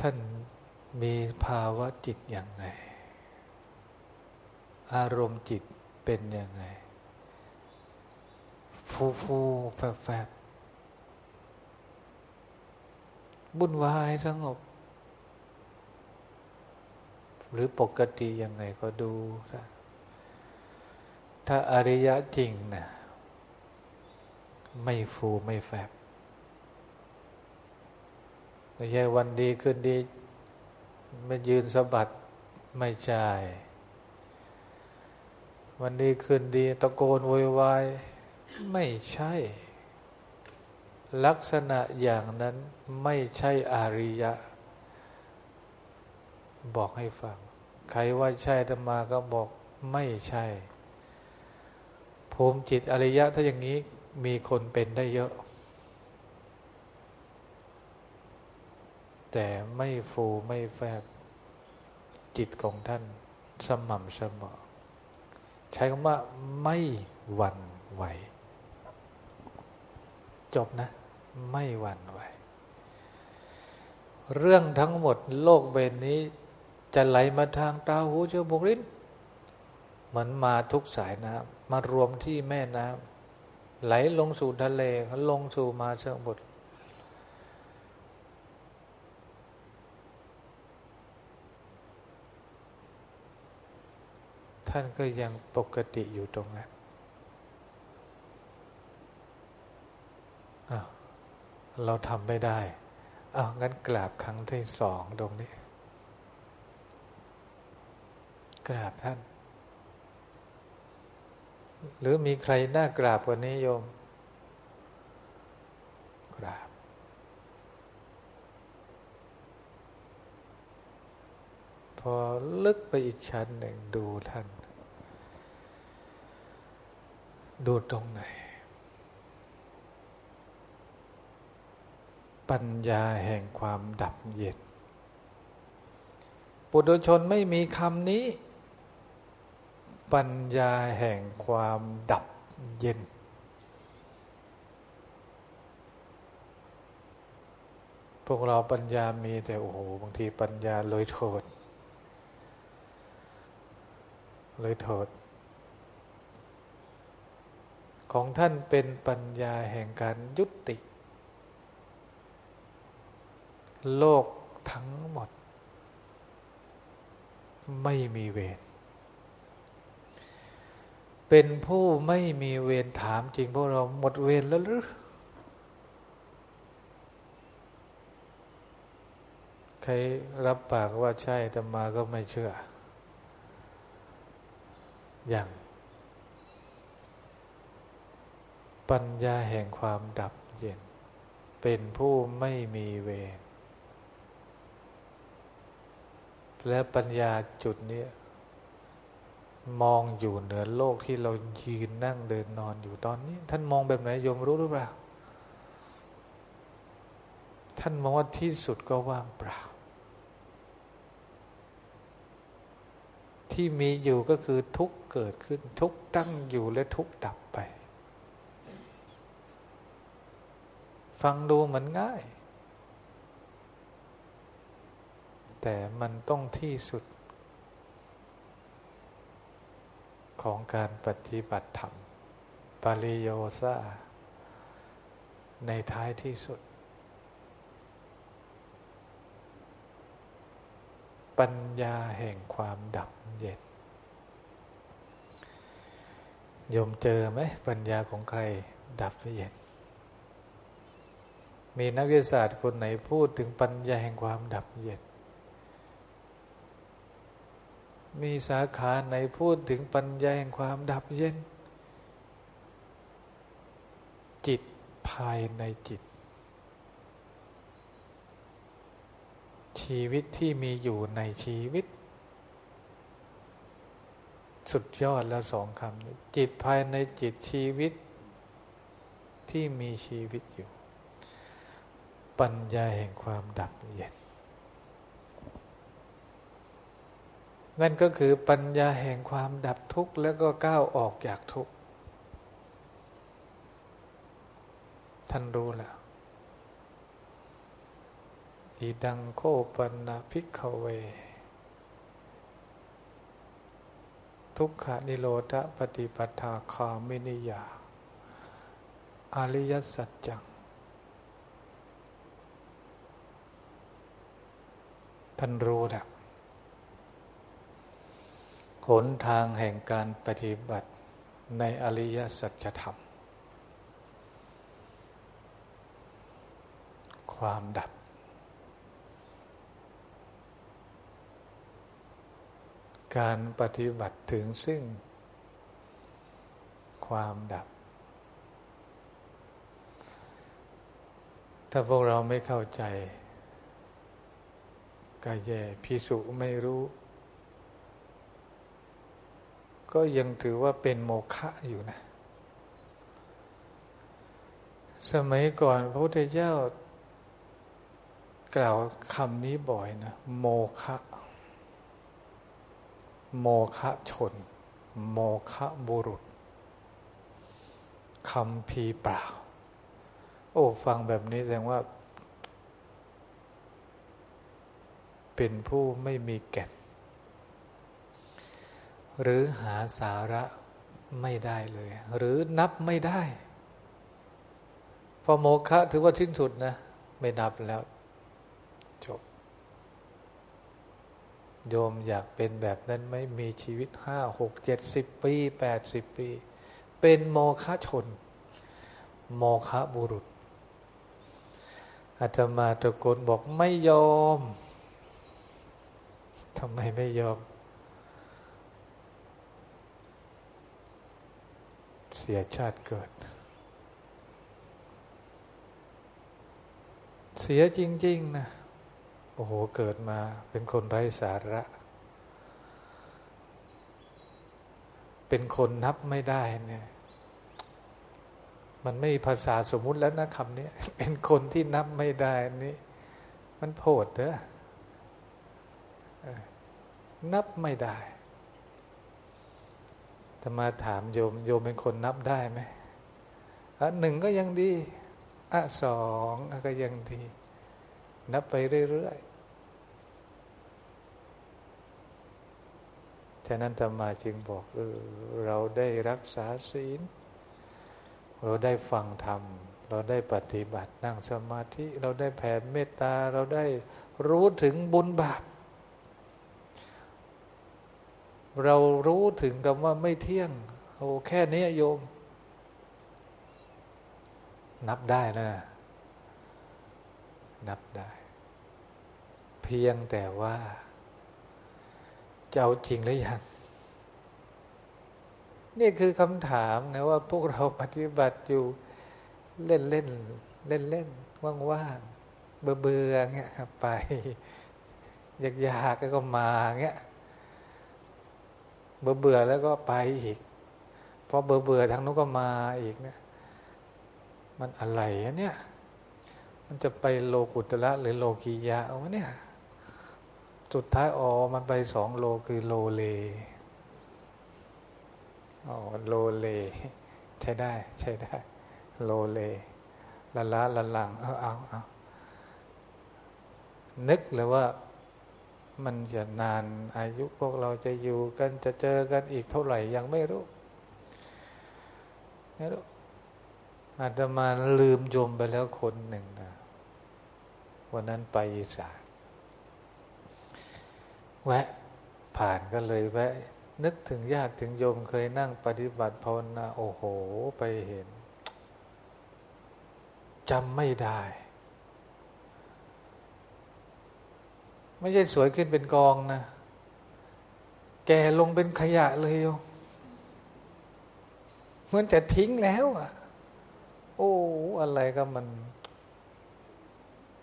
A: ท่านมีภาวะจิตอย่างไงอารมณ์จิตเป็นยังไง ฟูฟูแฟบแฟบบุญวายสงบ หรือปกติยังไงก็ดู ถ้าอริยะจริงนะไม่ฟูไม่แฟบ ไม่ใช่วันดีคืนดีไม่ยืนสะบัดไม่ใช่วันดีคืนดีตะโกนโวยวายไม่ใช่ ลักษณะอย่างนั้นไม่ใช่อาริยะ บอกให้ฟัง ใครว่าใช่ธรรมาก็บอกไม่ใช่ภูมิจิตอริยะถ้าอย่างนี้มีคนเป็นได้เยอะ แต่ไม่ฟูไม่แฟบจิตของท่านสม่ำเสมอ ใช้คำว่าไม่หวั่นไหว จบนะ ไม่หวั่นไหว เรื่องทั้งหมดโลกเบนนี้ จะไหลมาทางตาหูจมูกลิ้นเหมือนมาทุกสายน้ำมารวมที่แม่น้ำไหลลงสู่ทะเลลงสู่มาเชิงบทานก็ยังปกติอยู่ตรงนั้นเราทำไม่ได้เอางั้นกราบครั้งที่สองตรงนี้ กราบท่าน หรือมีใครน่ากราบกว่านี้โยม กราบ พอลึกไปอีกชั้นหนึ่งดูท่าน ดูตรงไหน ปัญญาแห่งความดับเย็น ปุถุชนไม่มีคำนี้ ปัญญาแห่งความดับเย็น พวกเราปัญญามีแต่โอ้โหบางทีปัญญาเลยโทษเลยโทษ ของท่านเป็นปัญญาแห่งการยุติ โลกทั้งหมด ไม่มีเวรเป็นผู้ไม่มีเวรถามจริงพวกเราหมดเวรแล้วหรือใครรับปากว่าใช่แต่มาก็ไม่เชื่อ อย่าง ปัญญาแห่งความดับเย็น เป็นผู้ไม่มีเวรและปัญญาจุดนี้มองอยู่เหนือโลกที่เรายืนนั่งเดินนอนอยู่ตอนนี้ ท่านมองแบบไหนโยมรู้หรือเปล่า ท่านมองว่าที่สุดก็ว่างเปล่า ที่มีอยู่ก็คือทุกเกิดขึ้นทุกตั้งอยู่และทุกดับไป ฟังดูเหมือนง่าย แต่มันต้องที่สุด ของการปฏิบัติธรรม ปริโยซาในท้ายที่สุด ปัญญาแห่งความดับเย็นยมเจอไหมปัญญาของใครดับเย็น มีนักวิทยาศาสตร์คนไหนพูดถึงปัญญาแห่งความดับเย็น มีสาขาไหนพูดถึงปัญญาแห่งความดับเย็น จิตภายในจิต ชีวิตที่มีอยู่ในชีวิต สุดยอดแล้วสองคำจิตภายในจิตชีวิตที่มีชีวิตอยู่ ปัญญาแห่งความดับเย็น นั่นก็คือปัญญาแห่งความดับทุกข์แล้วก็ก้าวออกจากทุกข์ ท่านรู้แล้วอีดังโคปันนาภิกขเว ทุกขนิโรธปฏิปทาคามินิยา อริยสัจจัง ท่านรู้แล้วหนทางแห่งการปฏิบัติในอริยสัจธรรม ความดับ การปฏิบัติถึงซึ่ง ความดับ ถ้าพวกเราไม่เข้าใจ ก็แย่พิสุไม่รู้ ก็ยังถือว่าเป็นโมฆะอยู่นะ สมัยก่อนพระพุทธเจ้ากล่าวคำนี้บ่อยนะ โมฆะโมฆะชน โมฆะบุรุษคำพีเปล่า โอ้ ฟังแบบนี้แสดงว่า เป็นผู้ไม่มีแก่น หรือหาสาระไม่ได้เลย หรือนับไม่ได้ พอโมฆะถือว่าสิ้นสุดนะ ไม่นับแล้วจบ โยมอยากเป็นแบบนั้นไม่มีชีวิตห้าหกเจ็ดสิบปีแปดสิบปี เป็นโมฆะชน โมฆะบุรุษอาตมาตะโกนบอกไม่ยอม ทำไมไม่ยอม เสียชาติเกิด เสียจริง ๆ นะ โอ้โห เกิดมาเป็นคนไร้สาระ เป็นคนนับไม่ได้เนี่ยมันไม่มีภาษาสมมุติแล้วนะคำนี้ เป็นคนที่นับไม่ได้นี่ มันโผดเถอะ นับไม่ได้จะมาถามโยม โยมเป็นคนนับได้ไหมอะหนึ่งก็ยังดีอะสองก็ยังดี นับไปเรื่อยๆฉะนั้นธรรมาจึงบอกเออเราได้รักษาศีล เราได้ฟังธรรม เราได้ปฏิบัตินั่งสมาธิ เราได้แผ่เมตตา เราได้รู้ถึงบุญบาป เรารู้ถึงกับว่าไม่เที่ยงโอ้แค่นี้โยม นับได้นะ นับได้ เพียงแต่ว่าเจ้าจริงหรือยัง นี่คือคำถามนะว่าพวกเราปฏิบัติอยู่เล่นเล่นเล่นเล่นว่างๆเบื่อเบื่อเงี้ยครับไป อยากๆก็มาเงี้ย เบื่อเบื่อแล้วก็ไปอีกพอเบื่อเบื่อทางนู้นก็มาอีกเนี่ยมันอะไรเนี่ย มันจะไปโลกุตระหรือโลกียะวะเนี่ย สุดท้ายอ๋อมันไปสองโลคือโลเลอ๋อโลเล ใช้ได้ ใช้ได้ โลเลละละละหลัง เออเอาเอานึกเลยว่า มันจะนานอายุพวกเราจะอยู่กันจะเจอกันอีกเท่าไหร่ยังไม่รู้ไม่รู้อาจจะมาลืมโยมไปแล้วคนหนึ่งนะวันนั้นไปอีสานแวะผ่านก็เลยแวะ นึกถึงญาติถึงโยมเคยนั่งปฏิบัติภาวนาโอ้โห ไปเห็นจำไม่ได้ ไม่ใช่สวยขึ้นเป็นกองนะ แก่ลงเป็นขยะเลยโยเหมือนจะทิ้งแล้วอะ โอ้อะไรก็มัน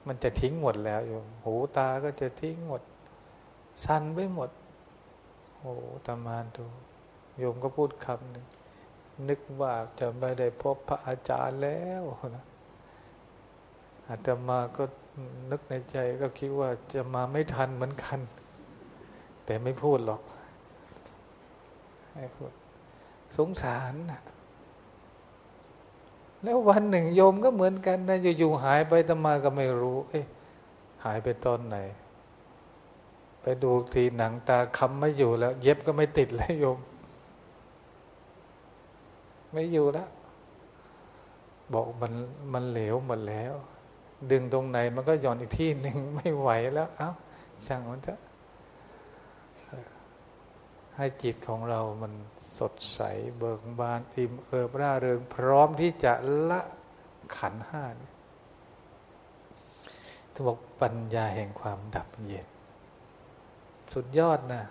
A: มันจะทิ้งหมดแล้วโยมหูตาก็จะทิ้งหมด สันไปหมด โอ้ตามานดูโยมก็พูดคำหนึ่งนึกว่าจะไม่ได้พบพระอาจารย์แล้วนะอาตมาก็ นึกในใจก็คิดว่าจะมาไม่ทันเหมือนกัน แต่ไม่พูดหรอกให้พูดสงสารนะแล้ววันหนึ่งโยมก็เหมือนกันนะอยู่ๆหายไปตมาก็ไม่รู้ เอ๊ะหายไปตอนไหน ไปดูทีหนังตาคำไม่อยู่แล้ว เย็บก็ไม่ติดแล้วโยม ไม่อยู่แล้วบอกมันมันเหลวหมดแล้ว ดึงตรงไหน มันก็หย่อนอีกที่หนึ่งไม่ไหวแล้วเอา้าช่างมันเถอะให้จิตของเรามันสดใสเบิกบานอิ่มเอิบร่าเริง พร้อมที่จะละขันห้าทุบอกปัญญาแห่งความดับเย็น สุดยอดนะ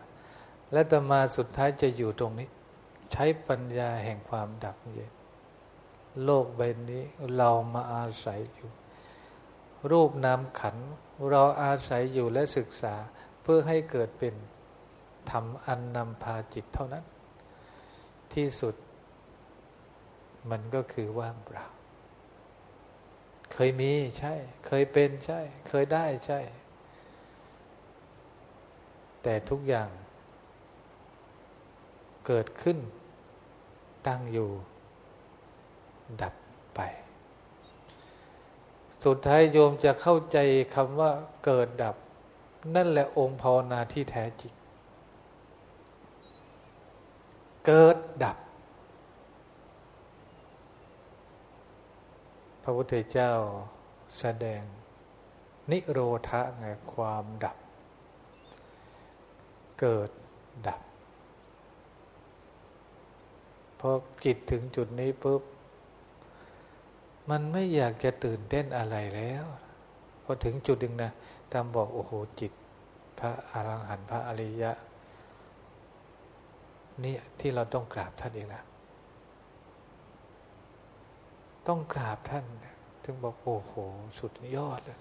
A: และต่มาสุดท้ายจะอยู่ตรงนี้ ใช้ปัญญาแห่งความดับเย็น โลกใบนี้เรามาอาศัยอยู่ รูปนามขัน เราอาศัยอยู่และศึกษาเพื่อให้เกิดเป็นธรรมอันนำพาจิตเท่านั้น ที่สุด มันก็คือว่างเปล่า เคยมีใช่ เคยเป็นใช่ เคยได้ใช่ แต่ทุกอย่าง เกิดขึ้น ตั้งอยู่ ดับไป สุดท้ายโยมจะเข้าใจคำว่าเกิดดับ นั่นแหละองค์ภาวนาที่แท้จริง เกิดดับ พระพุทธเจ้าแสดง นิโรธะไงความดับ เกิดดับพอจิตถึงจุดนี้ปุ๊บ มันไม่อยากจะตื่นเต้นอะไรแล้วพอถึงจุดหนึ่งนะตามบอกโอ้โหจิต พระอรหันต์พระอริยะ นี่ที่เราต้องกราบท่านเองละต้องกราบท่านถึงบอกโอ้โห สุดยอดเลย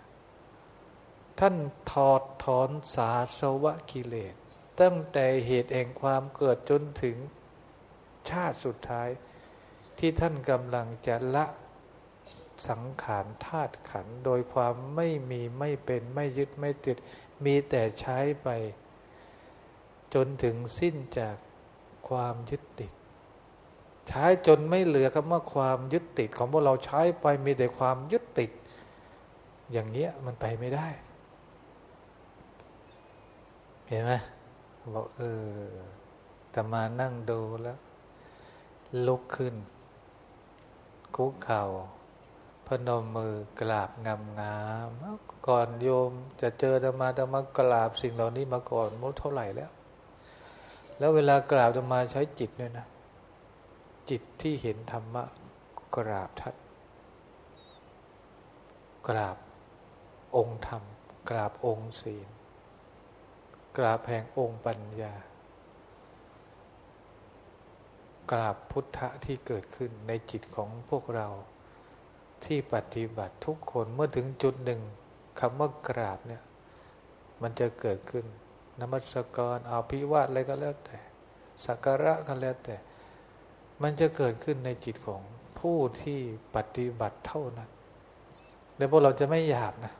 A: ท่านถอดถอนสาสวะกิเลส ตั้งแต่เหตุแห่งความเกิดจนถึงชาติสุดท้าย ที่ท่านกำลังจะละ สังขารธาตุขันโดยความไม่มีไม่เป็นไม่ยึดไม่ติด มีแต่ใช้ไป จนถึงสิ้นจากความยึดติด ใช้จนไม่เหลือคำว่าความยึดติด ของพวกเราใช้ไปมีแต่ความยึดติด อย่างเงี้ยมันไปไม่ได้เห็นไหมบอกเออแต่มานั่งดูแล้ว ลุกขึ้นคุกเข่า พนมมือกราบงามงามก่อนโยมจะเจอธรรมาธรรมกราบสิ่งเหล่านี้มาก่อนมุดเท่าไหร่แล้ว แล้วเวลากราบธรรมาใช้จิตด้วยนะ จิตที่เห็นธรรมะกราบท่านกราบองค์ธรรม กราบองค์ศีล กราบแห่งองค์ปัญญา กราบพุทธะที่เกิดขึ้นในจิตของพวกเรา ที่ปฏิบัติทุกคนเมื่อถึงจุดหนึ่งคำว่ากราบเนี่ย มันจะเกิดขึ้นนมัสกรเอาพิวาทอะไรก็แล้วแต่สักการะก็แล้วแต่ มันจะเกิดขึ้นในจิตของผู้ที่ปฏิบัติเท่านั้น แล้วพวกเราจะไม่หยาบนะ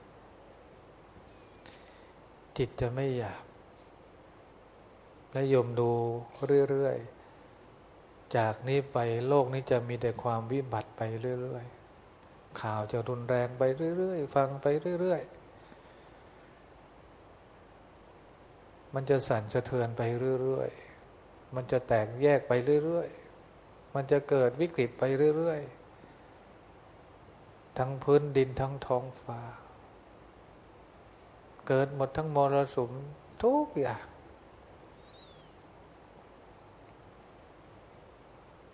A: จิตจะไม่หยาบ และยมดูเรื่อย ๆ จากนี้ไปโลกนี้จะมีแต่ความวิบัติไปเรื่อย ๆ ข่าวจะรุนแรงไปเรื่อยๆ ฟังไปเรื่อยๆ มันจะสั่นสะเทือนไปเรื่อยๆ มันจะแตกแยกไปเรื่อยๆ มันจะเกิดวิกฤตไปเรื่อยๆ ทั้งพื้นดินทั้งท้องฟ้า เกิดหมดทั้งมรสุมทุกอย่าง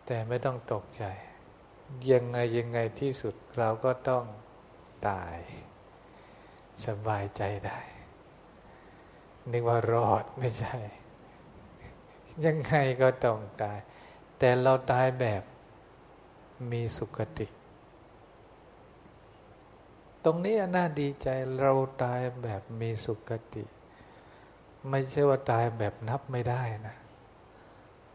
A: แต่ไม่ต้องตกใจ ยังไงยังไงที่สุดเราก็ต้องตาย สบายใจได้ นึกว่ารอดไม่ใช่ ยังไงก็ต้องตาย แต่เราตายแบบมีสุขติ ตรงนี้น่าดีใจเราตายแบบมีสุขติ ไม่ใช่ว่าตายแบบนับไม่ได้นะ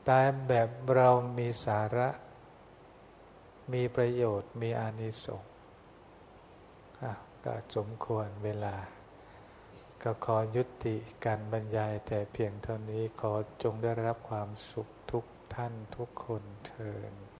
A: ตายแบบเรามีสาระ มีประโยชน์มีอานิสงส์ก็สมควรเวลา ก็ขอยุติการบรรยายแต่เพียงเท่านี้ขอจงได้รับความสุขทุกท่านทุกคนเทิน